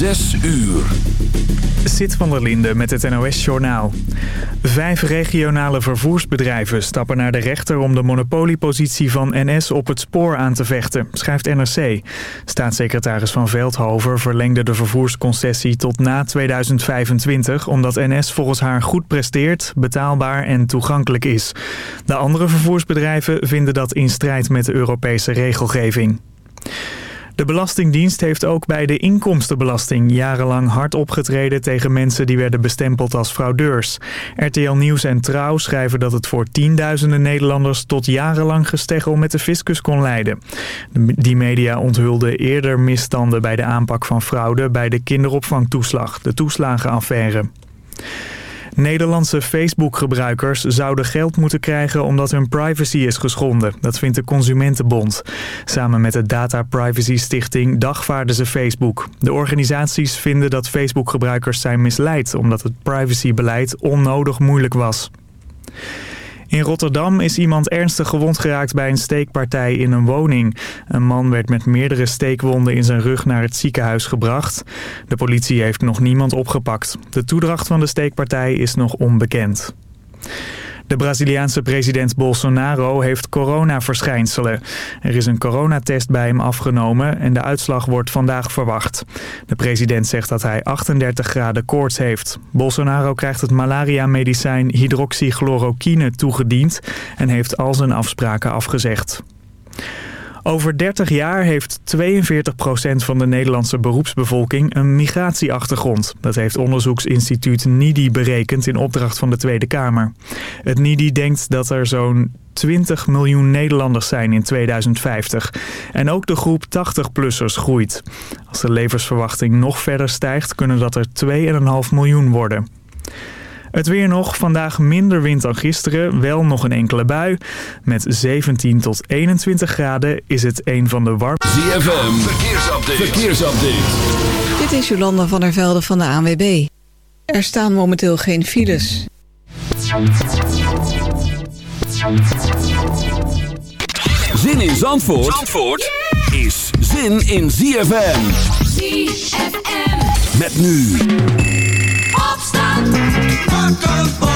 Zes uur. Zit van der Linde met het NOS-journaal. Vijf regionale vervoersbedrijven stappen naar de rechter om de monopoliepositie van NS op het spoor aan te vechten, schrijft NRC. Staatssecretaris Van Veldhoven verlengde de vervoersconcessie tot na 2025... omdat NS volgens haar goed presteert, betaalbaar en toegankelijk is. De andere vervoersbedrijven vinden dat in strijd met de Europese regelgeving. De Belastingdienst heeft ook bij de inkomstenbelasting jarenlang hard opgetreden tegen mensen die werden bestempeld als fraudeurs. RTL Nieuws en Trouw schrijven dat het voor tienduizenden Nederlanders tot jarenlang gesteggel met de fiscus kon leiden. Die media onthulden eerder misstanden bij de aanpak van fraude bij de kinderopvangtoeslag, de toeslagenaffaire. Nederlandse Facebook-gebruikers zouden geld moeten krijgen omdat hun privacy is geschonden. Dat vindt de Consumentenbond. Samen met de Data Privacy Stichting dagvaarden ze Facebook. De organisaties vinden dat Facebook-gebruikers zijn misleid omdat het privacybeleid onnodig moeilijk was. In Rotterdam is iemand ernstig gewond geraakt bij een steekpartij in een woning. Een man werd met meerdere steekwonden in zijn rug naar het ziekenhuis gebracht. De politie heeft nog niemand opgepakt. De toedracht van de steekpartij is nog onbekend. De Braziliaanse president Bolsonaro heeft coronaverschijnselen. Er is een coronatest bij hem afgenomen en de uitslag wordt vandaag verwacht. De president zegt dat hij 38 graden koorts heeft. Bolsonaro krijgt het malaria-medicijn hydroxychloroquine toegediend en heeft al zijn afspraken afgezegd. Over 30 jaar heeft 42% van de Nederlandse beroepsbevolking een migratieachtergrond. Dat heeft onderzoeksinstituut NIDI berekend in opdracht van de Tweede Kamer. Het NIDI denkt dat er zo'n 20 miljoen Nederlanders zijn in 2050. En ook de groep 80-plussers groeit. Als de levensverwachting nog verder stijgt, kunnen dat er 2,5 miljoen worden. Het weer nog. Vandaag minder wind dan gisteren. Wel nog een enkele bui. Met 17 tot 21 graden is het een van de warmste... ZFM. Verkeersupdate. Verkeersupdate. Dit is Jolanda van der Velde van de ANWB. Er staan momenteel geen files. Zin in Zandvoort, Zandvoort is zin in ZFM. ZFM. Met nu... Opstand. campo.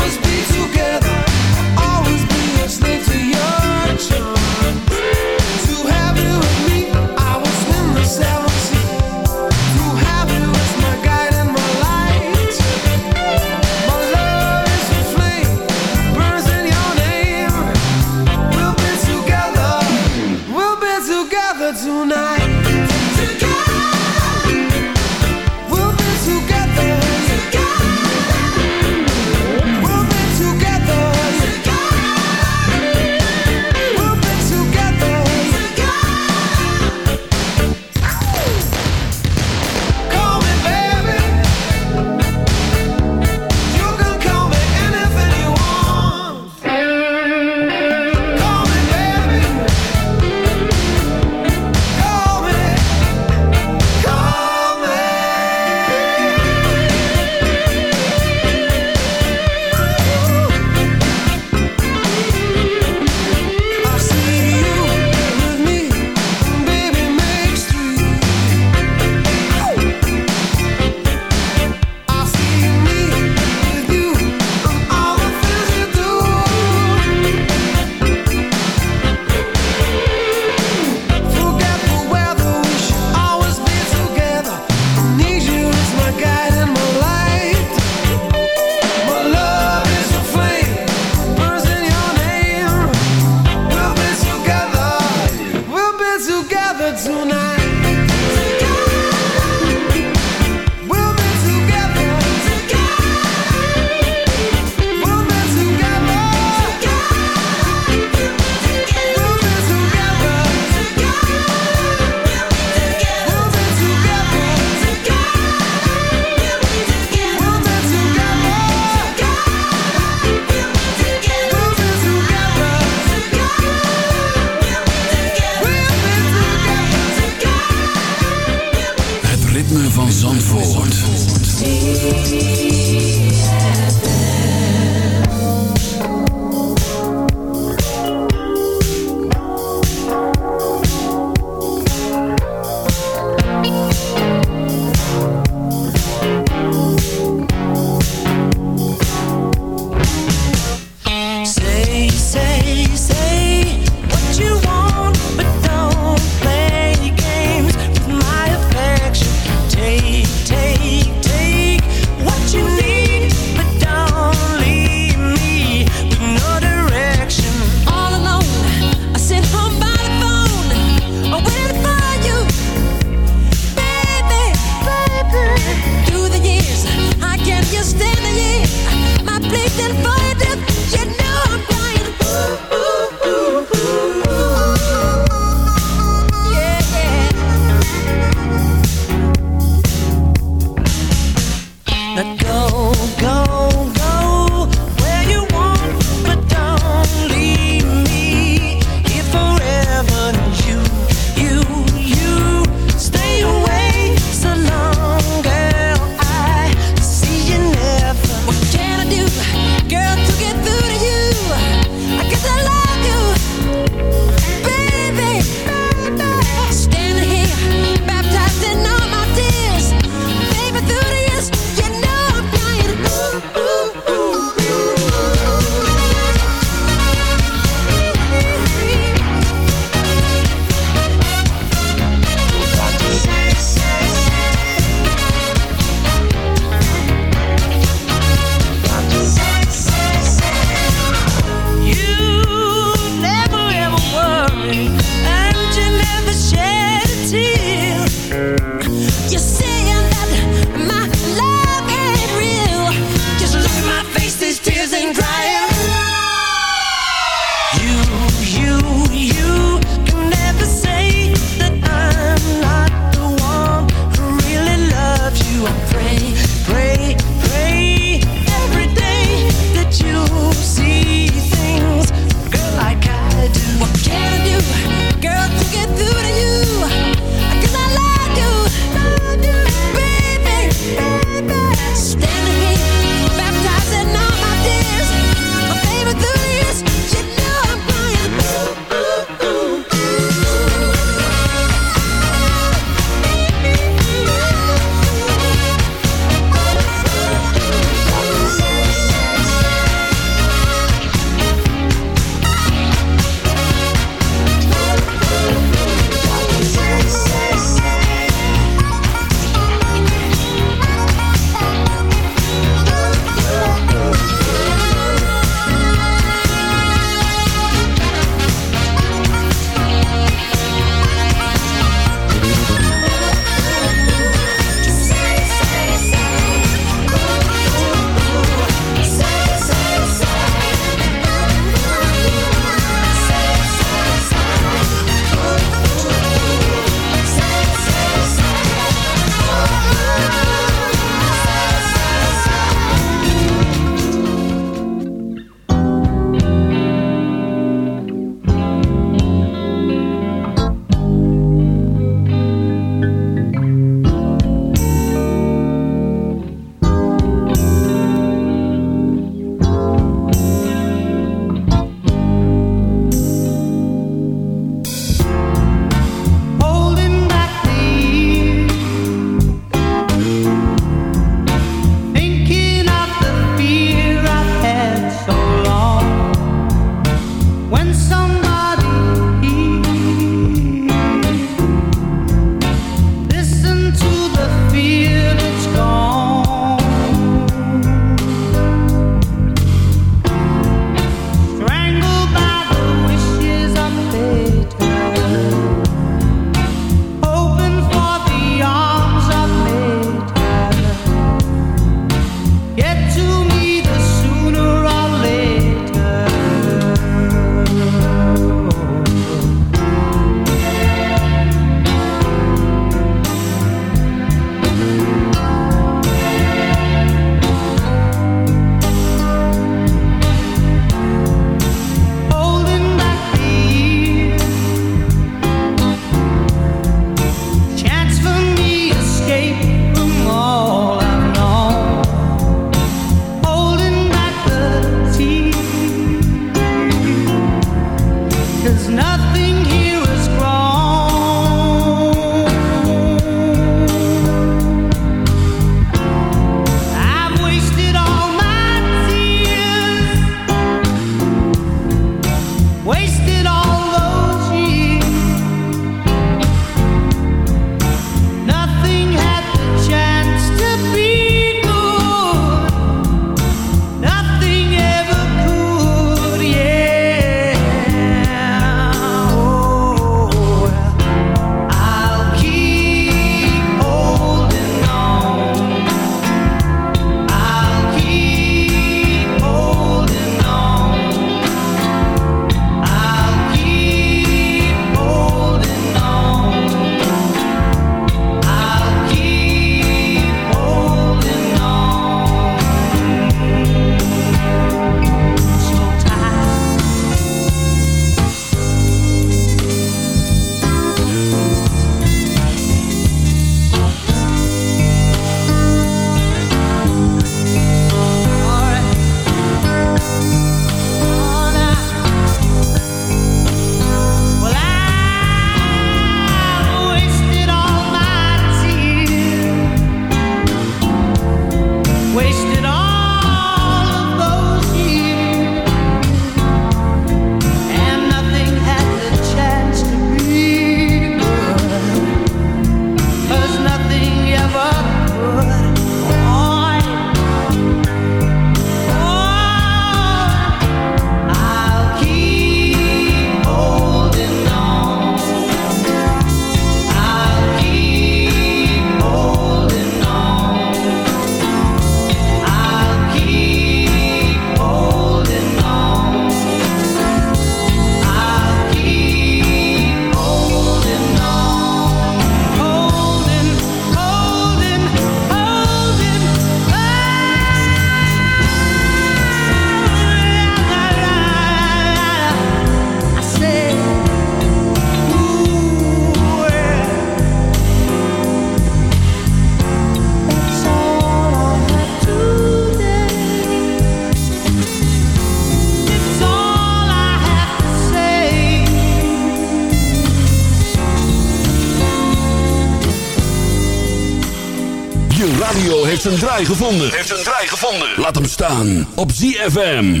Je radio heeft een draai gevonden. Heeft een draai gevonden. Laat hem staan op ZFM.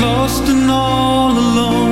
Lost and all alone.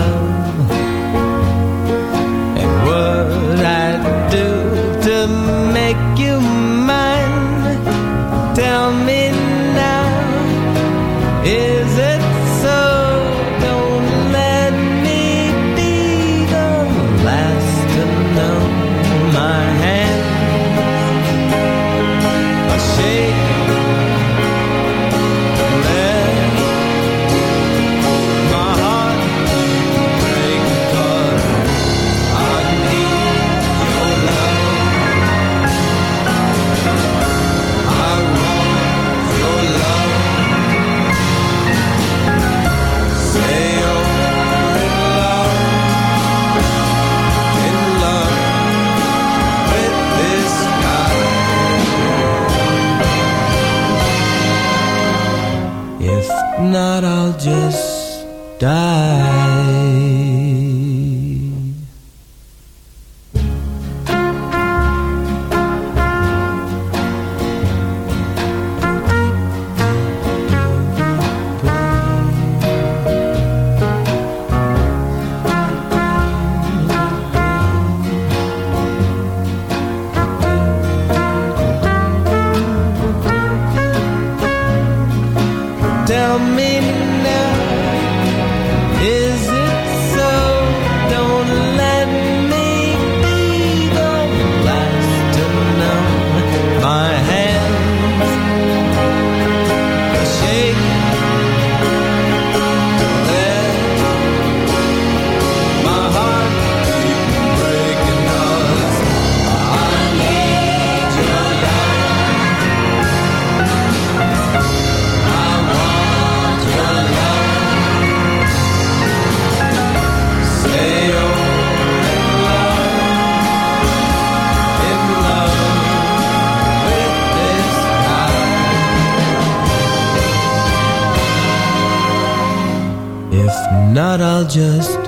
not, I'll just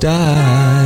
die.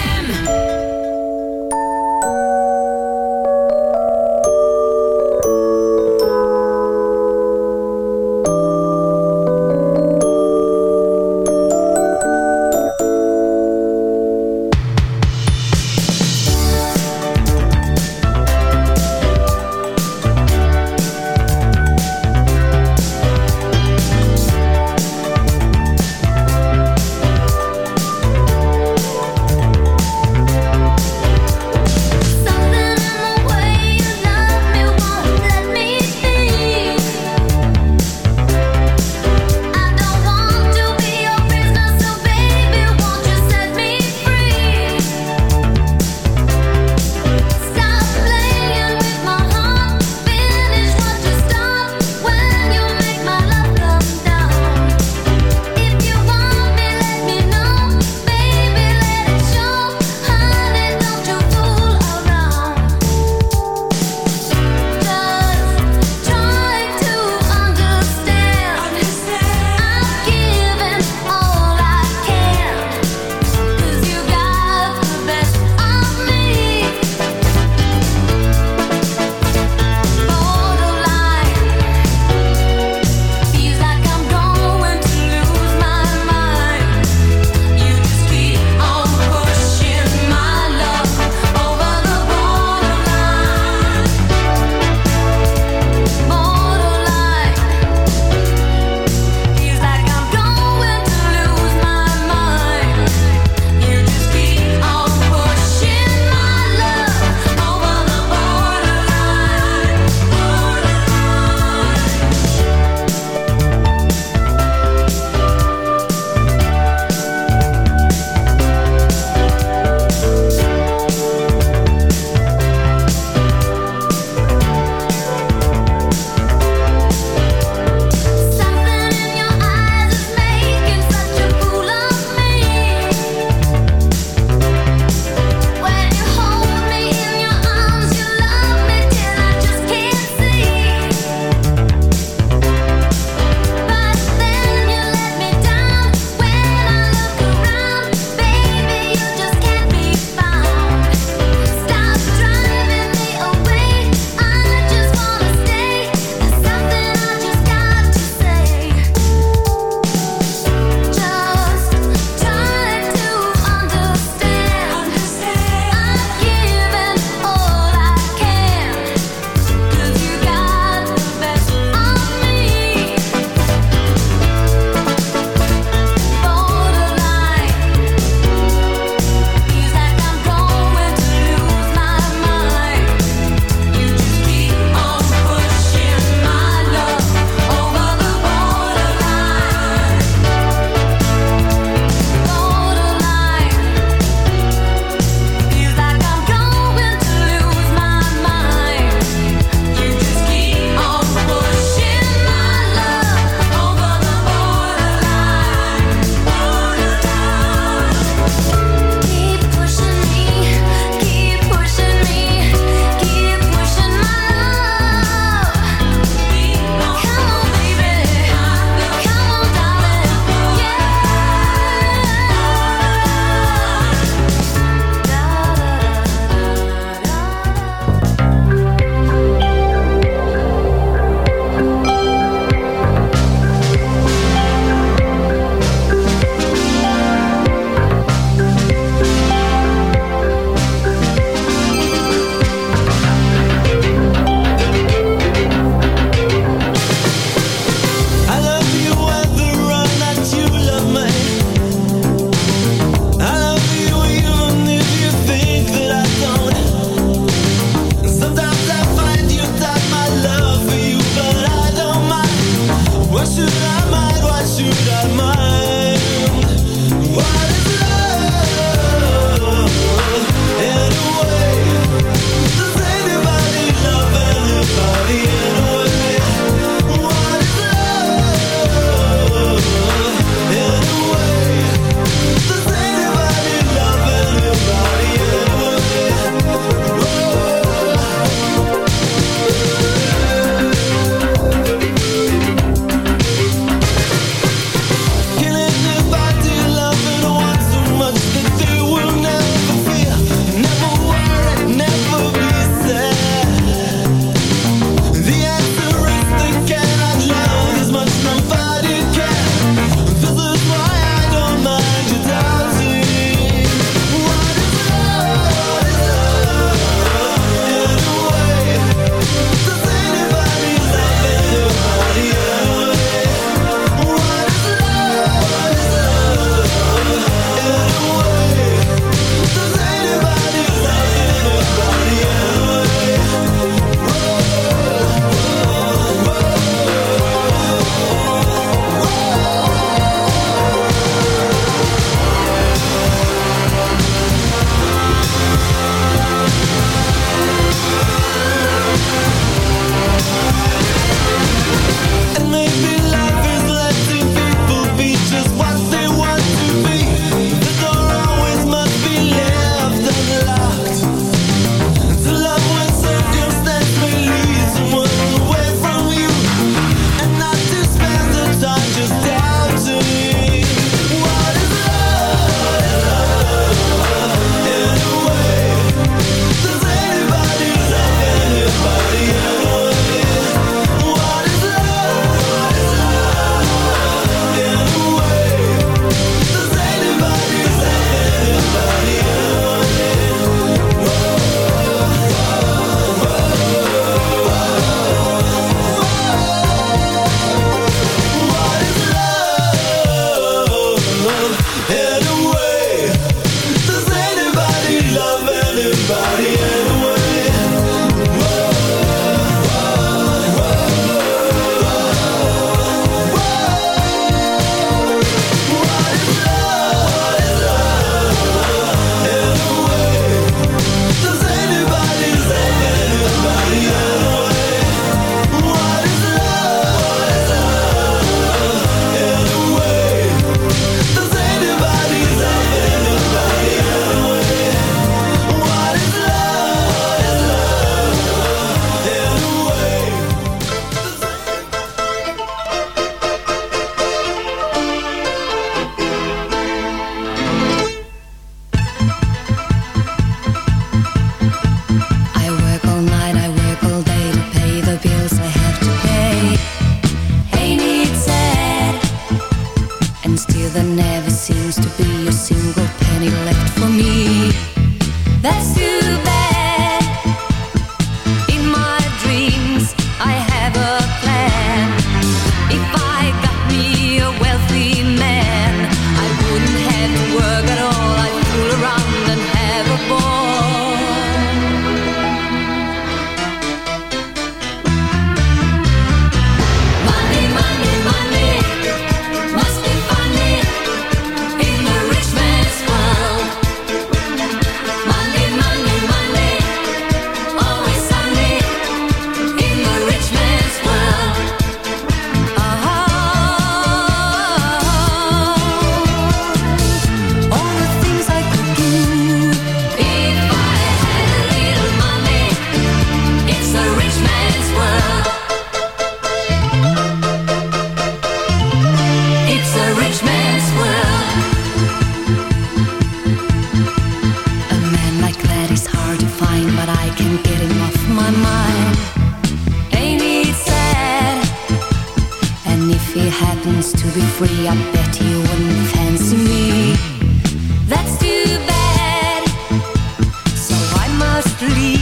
please.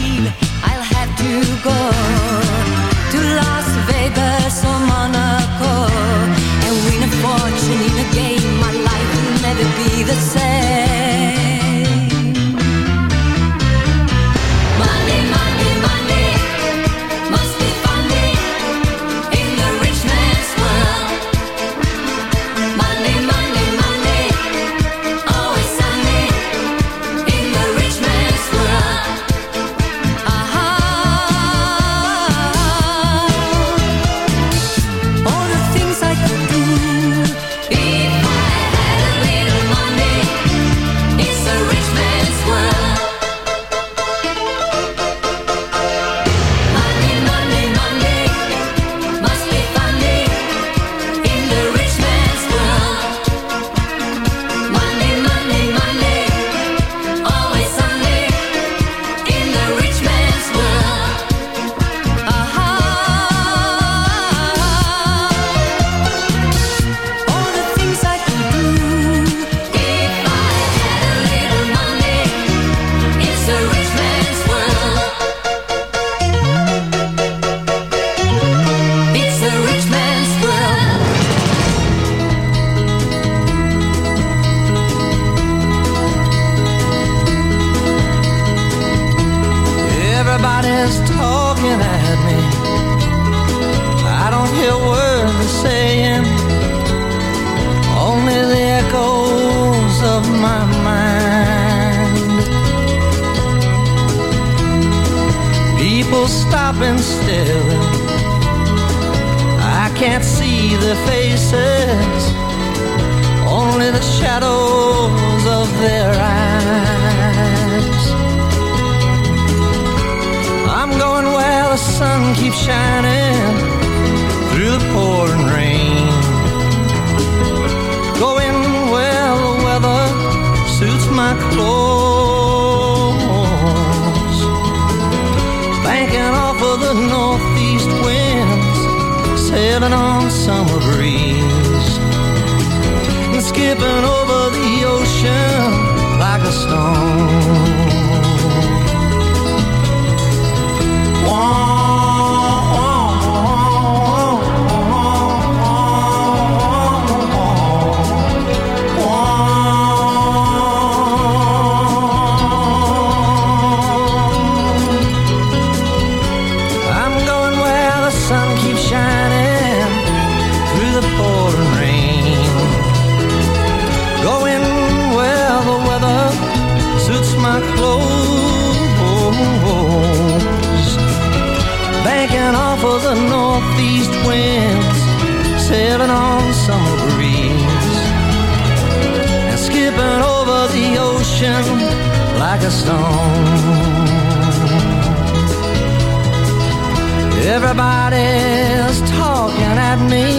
the shadows of their eyes. I'm going well. the sun keeps shining through the pouring rain. Going well. the weather suits my clothes. Banking off of the northeast winds, sailing on summer tipping over the ocean like a stone. One like a stone. Everybody's talking at me.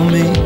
me.